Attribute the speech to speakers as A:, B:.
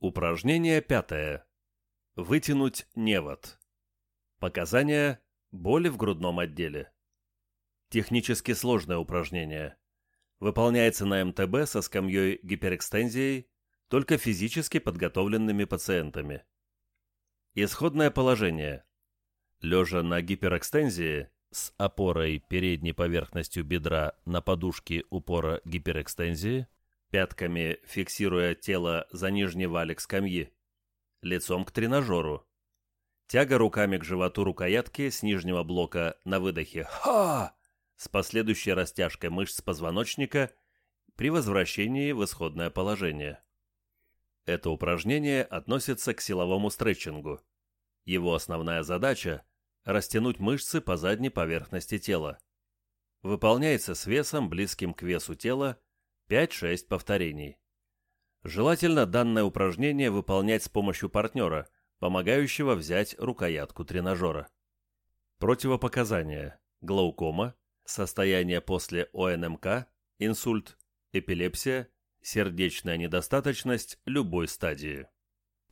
A: Упражнение пятое. Вытянуть невод. Показания боли в грудном отделе. Технически сложное упражнение. Выполняется на МТБ со скамьей гиперэкстензией, только физически подготовленными пациентами. Исходное положение. Лежа на гиперэкстензии с опорой передней поверхностью бедра на подушке упора гиперэкстензии, пятками фиксируя тело за нижний валик скамьи, лицом к тренажеру. Тяга руками к животу рукоятки с нижнего блока на выдохе «Ха!» с последующей растяжкой мышц позвоночника при возвращении в исходное положение. Это упражнение относится к силовому стретчингу. Его основная задача – растянуть мышцы по задней поверхности тела. Выполняется с весом, близким к весу тела, 5-6 повторений. Желательно данное упражнение выполнять с помощью партнера, помогающего взять рукоятку тренажера. Противопоказания. Глаукома, состояние после ОНМК, инсульт, эпилепсия, сердечная недостаточность любой стадии.